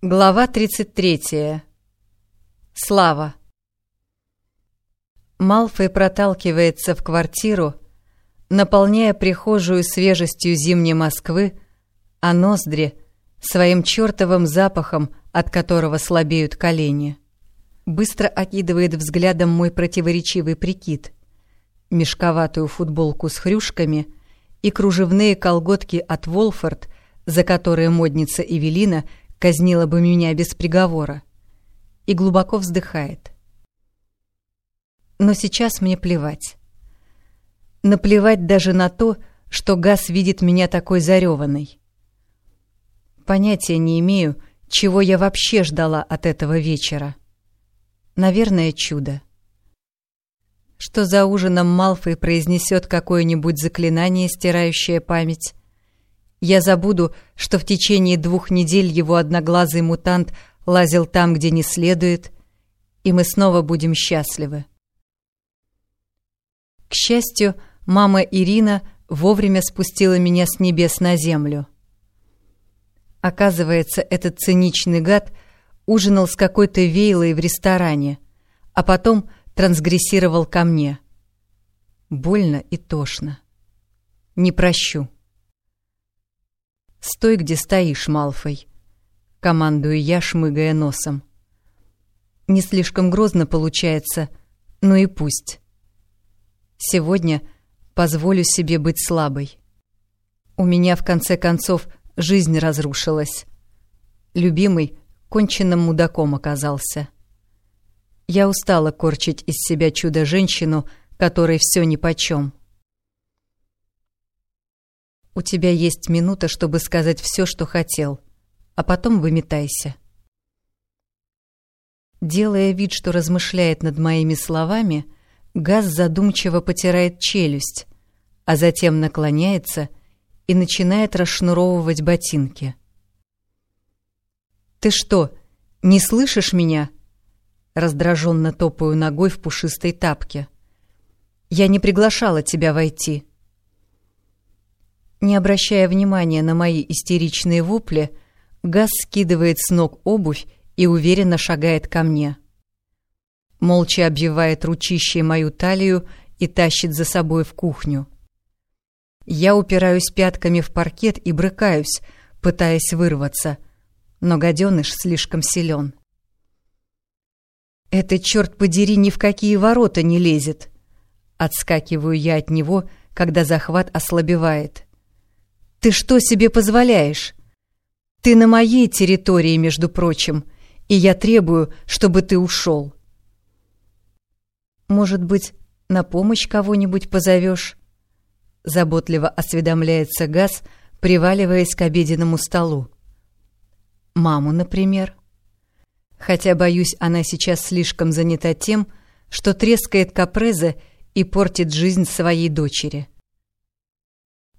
Глава 33. Слава. Малфой проталкивается в квартиру, наполняя прихожую свежестью зимней Москвы, а ноздри — своим чертовым запахом, от которого слабеют колени. Быстро окидывает взглядом мой противоречивый прикид. Мешковатую футболку с хрюшками и кружевные колготки от Волфорд, за которые модница Эвелина — казнила бы меня без приговора, и глубоко вздыхает. Но сейчас мне плевать. Наплевать даже на то, что Газ видит меня такой зареванной. Понятия не имею, чего я вообще ждала от этого вечера. Наверное, чудо. Что за ужином Малфой произнесет какое-нибудь заклинание, стирающее память, я забуду, что в течение двух недель его одноглазый мутант лазил там, где не следует, и мы снова будем счастливы. К счастью, мама Ирина вовремя спустила меня с небес на землю. Оказывается, этот циничный гад ужинал с какой-то вейлой в ресторане, а потом трансгрессировал ко мне. Больно и тошно. Не прощу. «Стой, где стоишь, Малфой!» — командую я, шмыгая носом. Не слишком грозно получается, но и пусть. Сегодня позволю себе быть слабой. У меня, в конце концов, жизнь разрушилась. Любимый конченным мудаком оказался. Я устала корчить из себя чудо-женщину, которой все нипочем. У тебя есть минута, чтобы сказать все, что хотел, а потом выметайся. Делая вид, что размышляет над моими словами, Газ задумчиво потирает челюсть, а затем наклоняется и начинает расшнуровывать ботинки. «Ты что, не слышишь меня?» Раздраженно топаю ногой в пушистой тапке. «Я не приглашала тебя войти». Не обращая внимания на мои истеричные вопли, Газ скидывает с ног обувь и уверенно шагает ко мне. Молча обвивает ручищей мою талию и тащит за собой в кухню. Я упираюсь пятками в паркет и брыкаюсь, пытаясь вырваться, но гаденыш слишком силен. «Это, черт подери, ни в какие ворота не лезет!» Отскакиваю я от него, когда захват ослабевает. Ты что себе позволяешь? Ты на моей территории, между прочим, и я требую, чтобы ты ушел. Может быть, на помощь кого-нибудь позовешь? Заботливо осведомляется Газ, приваливаясь к обеденному столу. Маму, например. Хотя, боюсь, она сейчас слишком занята тем, что трескает капрезы и портит жизнь своей дочери.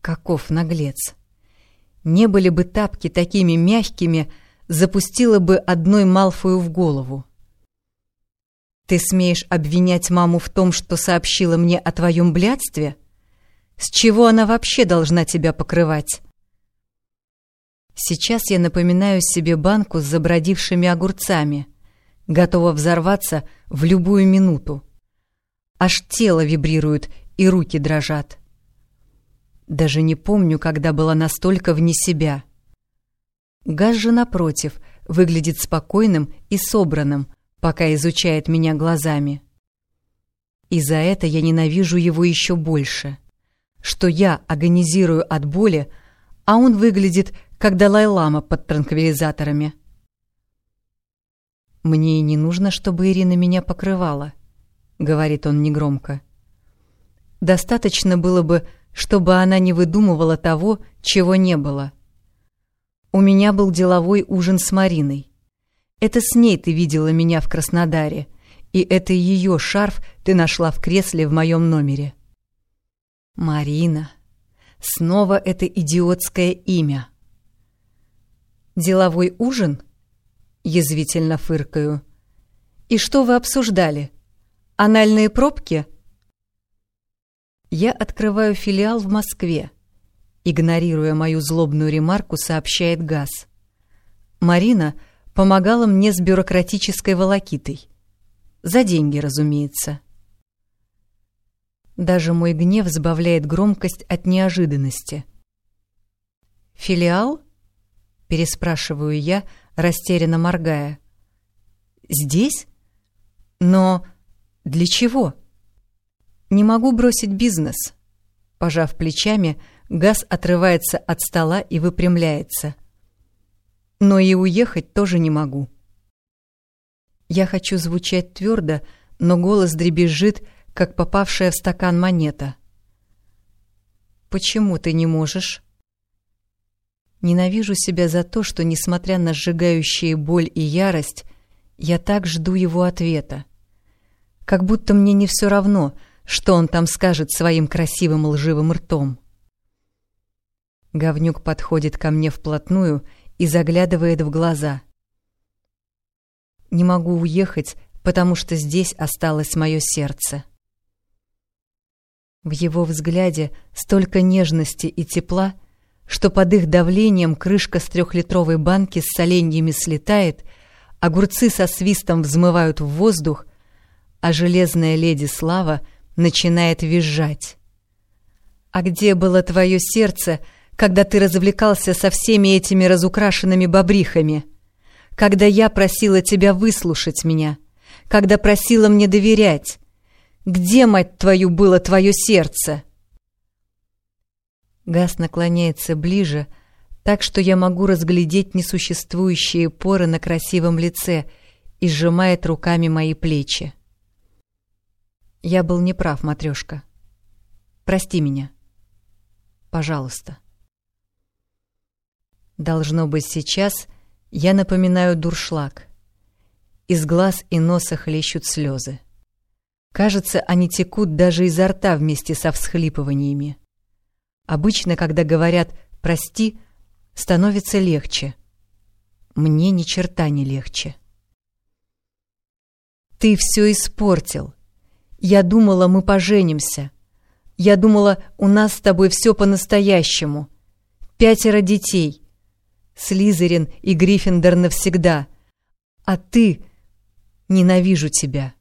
Каков наглец! Не были бы тапки такими мягкими, запустила бы одной Малфою в голову. Ты смеешь обвинять маму в том, что сообщила мне о твоем блядстве? С чего она вообще должна тебя покрывать? Сейчас я напоминаю себе банку с забродившими огурцами, готова взорваться в любую минуту. Аж тело вибрирует и руки дрожат. Даже не помню, когда была настолько вне себя. Газ же, напротив, выглядит спокойным и собранным, пока изучает меня глазами. И за это я ненавижу его еще больше. Что я агонизирую от боли, а он выглядит, как Далай-лама под транквилизаторами. «Мне и не нужно, чтобы Ирина меня покрывала», — говорит он негромко. «Достаточно было бы, чтобы она не выдумывала того, чего не было. У меня был деловой ужин с Мариной. Это с ней ты видела меня в Краснодаре, и это ее шарф ты нашла в кресле в моем номере. Марина. Снова это идиотское имя. Деловой ужин? Язвительно фыркаю. И что вы обсуждали? Анальные пробки? — я открываю филиал в Москве. Игнорируя мою злобную ремарку, сообщает Газ. Марина помогала мне с бюрократической волокитой. За деньги, разумеется. Даже мой гнев сбавляет громкость от неожиданности. «Филиал?» — переспрашиваю я, растерянно моргая. «Здесь? Но для чего?» «Не могу бросить бизнес». Пожав плечами, Газ отрывается от стола и выпрямляется. «Но и уехать тоже не могу». Я хочу звучать твердо, но голос дребезжит, как попавшая в стакан монета. «Почему ты не можешь?» Ненавижу себя за то, что, несмотря на сжигающие боль и ярость, я так жду его ответа. Как будто мне не все равно, что он там скажет своим красивым лживым ртом. Говнюк подходит ко мне вплотную и заглядывает в глаза. Не могу уехать, потому что здесь осталось мое сердце. В его взгляде столько нежности и тепла, что под их давлением крышка с трехлитровой банки с соленьями слетает, огурцы со свистом взмывают в воздух, а железная леди Слава начинает визжать. «А где было твое сердце, когда ты развлекался со всеми этими разукрашенными бобрихами? Когда я просила тебя выслушать меня? Когда просила мне доверять? Где, мать твою, было твое сердце?» Газ наклоняется ближе, так что я могу разглядеть несуществующие поры на красивом лице и сжимает руками мои плечи. Я был неправ, матрешка. Прости меня. Пожалуйста. Должно быть, сейчас я напоминаю дуршлаг. Из глаз и носа хлещут слезы. Кажется, они текут даже изо рта вместе со всхлипываниями. Обычно, когда говорят «прости», становится легче. Мне ни черта не легче. Ты все испортил. Я думала, мы поженимся. Я думала, у нас с тобой все по-настоящему. Пятеро детей. Слизерин и Гриффиндор навсегда. А ты... Ненавижу тебя.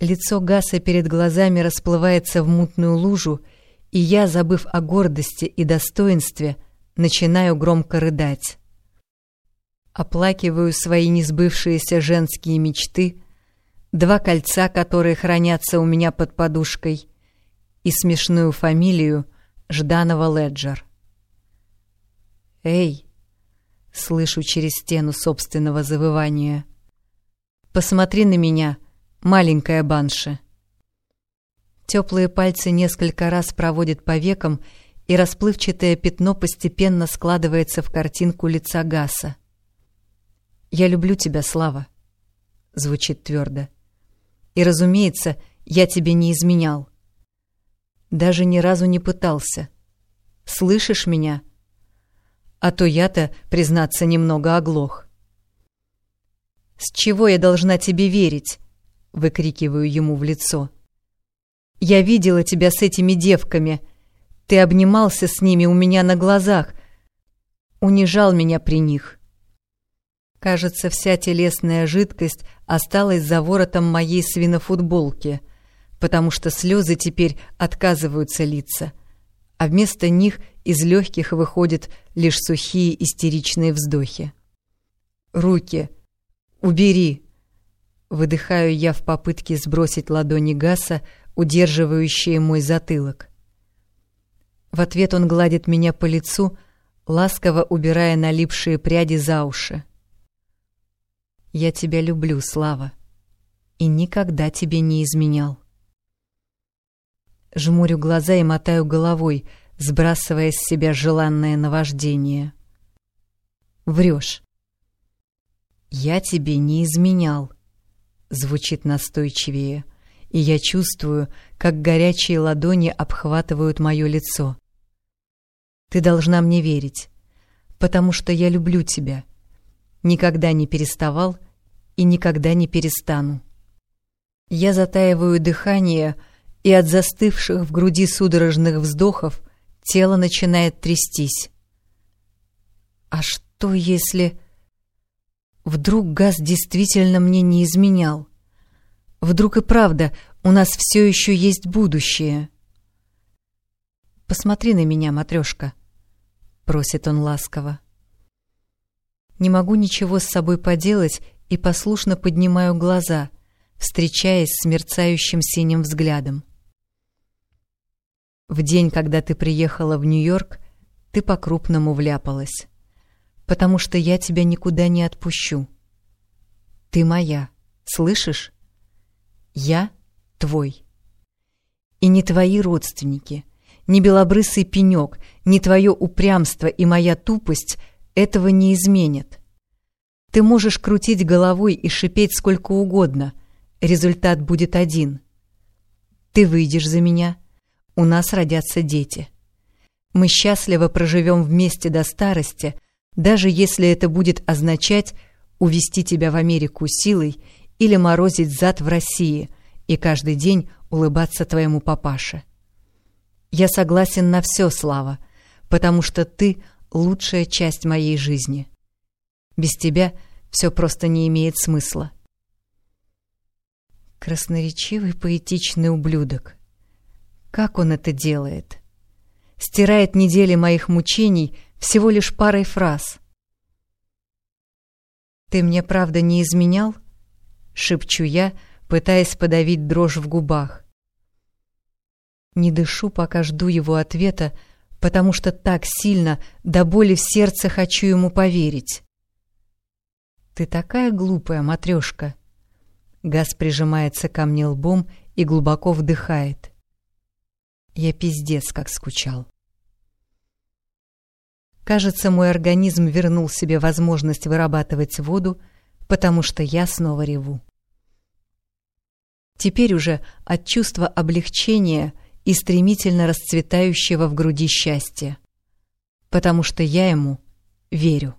Лицо Гаса перед глазами расплывается в мутную лужу, и я, забыв о гордости и достоинстве, начинаю громко рыдать. Оплакиваю свои несбывшиеся женские мечты, два кольца, которые хранятся у меня под подушкой, и смешную фамилию Жданова Леджер. «Эй!» — слышу через стену собственного завывания. «Посмотри на меня, маленькая банша!» Теплые пальцы несколько раз проводят по векам, и расплывчатое пятно постепенно складывается в картинку лица Гаса. «Я люблю тебя, Слава», — звучит твердо. «И, разумеется, я тебе не изменял. Даже ни разу не пытался. Слышишь меня? А то я-то, признаться, немного оглох». «С чего я должна тебе верить?» — выкрикиваю ему в лицо. — я видела тебя с этими девками. Ты обнимался с ними у меня на глазах. Унижал меня при них. Кажется, вся телесная жидкость осталась за воротом моей свинофутболки, потому что слезы теперь отказываются литься, а вместо них из легких выходят лишь сухие истеричные вздохи. «Руки! Убери!» Выдыхаю я в попытке сбросить ладони Гаса, удерживающие мой затылок. В ответ он гладит меня по лицу, ласково убирая налипшие пряди за уши. «Я тебя люблю, Слава, и никогда тебе не изменял». Жмурю глаза и мотаю головой, сбрасывая с себя желанное наваждение. «Врешь». «Я тебе не изменял», — звучит настойчивее и я чувствую, как горячие ладони обхватывают мое лицо. Ты должна мне верить, потому что я люблю тебя. Никогда не переставал и никогда не перестану. Я затаиваю дыхание, и от застывших в груди судорожных вздохов тело начинает трястись. А что если... Вдруг Газ действительно мне не изменял? Вдруг и правда у нас все еще есть будущее? «Посмотри на меня, матрешка», — просит он ласково. Не могу ничего с собой поделать и послушно поднимаю глаза, встречаясь с мерцающим синим взглядом. В день, когда ты приехала в Нью-Йорк, ты по-крупному вляпалась, потому что я тебя никуда не отпущу. Ты моя, слышишь? Я твой. И не твои родственники, ни белобрысый пенек, ни твое упрямство и моя тупость этого не изменят. Ты можешь крутить головой и шипеть сколько угодно, результат будет один. Ты выйдешь за меня, у нас родятся дети. Мы счастливо проживем вместе до старости, даже если это будет означать увезти тебя в Америку силой или морозить зад в России и каждый день улыбаться твоему папаше. Я согласен на все, Слава, потому что ты — лучшая часть моей жизни. Без тебя все просто не имеет смысла. Красноречивый поэтичный ублюдок. Как он это делает? Стирает недели моих мучений всего лишь парой фраз. «Ты мне правда не изменял?» — шепчу я, пытаясь подавить дрожь в губах. Не дышу, пока жду его ответа, потому что так сильно до боли в сердце хочу ему поверить. «Ты такая глупая, матрешка!» Газ прижимается ко мне лбом и глубоко вдыхает. Я пиздец как скучал. Кажется, мой организм вернул себе возможность вырабатывать воду, потому что я снова реву. Теперь уже от чувства облегчения – и стремительно расцветающего в груди счастья, потому что я ему верю.